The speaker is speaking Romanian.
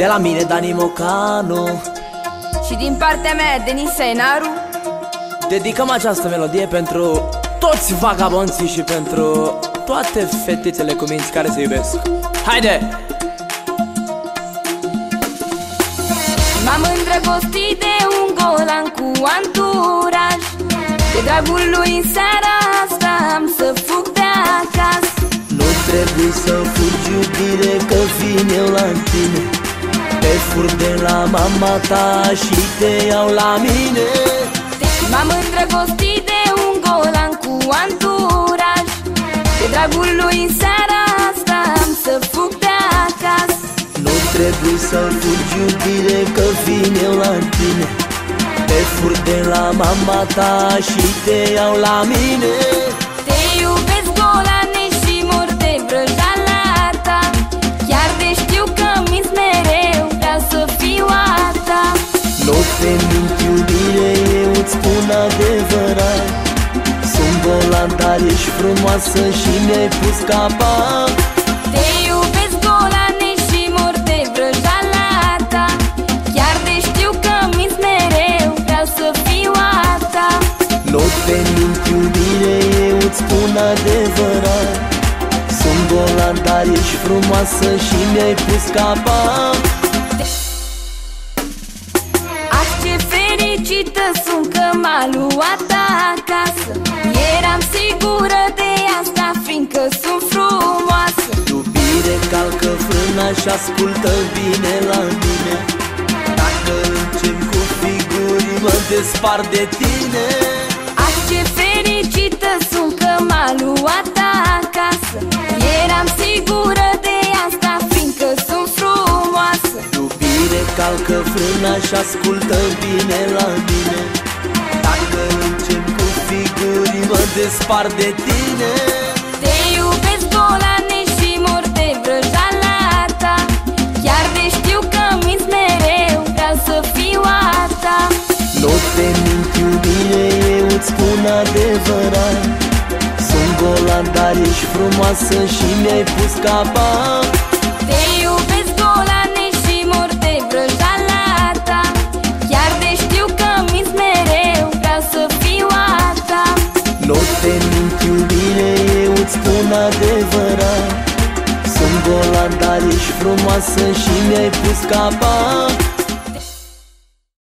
De la mine Dani Mocanu. Și din partea mea Denis Sainaru Dedicăm această melodie pentru toți vagabonții și pentru toate fetițele cu minți care se iubesc. Haide! M-am îndrăgostit de un golan cu anturaj. De dragul lui în seara asta am să fug de acasă. Nu trebuie să fugi iubire că vin eu la tine Te fur de la mama ta și te iau la mine. M-am îndrăgostit de un golan cu anturaj. De dragul lui în seara asta am să fug de acasă. Nu trebuie să fugi iubire că vin eu la tine. Te fur de la mama ta și te iau la mine. Te iubesc Nu te mint iubire, eu îți spun adevărat. Sunt volan, dar ești frumoasă și mi-ai pus capac. Te iubesc golane și mor de vrăjala ta. Chiar de știu că minți mereu Vreau să fiu a ta. Nu te mint iubire, eu îți spun adevărat. Sunt volan, dar ești frumoasă și mi-ai pus capac că m-a luat acasă. Eram sigură de asta fiindcă sunt frumoasă. Iubire calcă frâna și ascultă bine la mine. Dacă încep cu figuri, mă despart de tine. Aș ce fericită sunt că m-a luat acasă. Eram sigură de asta fiindcă sunt frumoasă. Iubire calcă frâna și ascultă bine la mine Dacă încep cu figuri, mă despart de tine. Te iubesc golane și mor de vrăjala ta. Chiar de știu că minți mereu Vreau să fiu a ta. Nu te mint iubire, eu îți spun adevărat. Sunt golan, dar ești frumoasă și mi-ai pus capac te mint iubire, eu îți spun adevărat. Sunt golan, dar ești frumoasă și mi-ai pus capac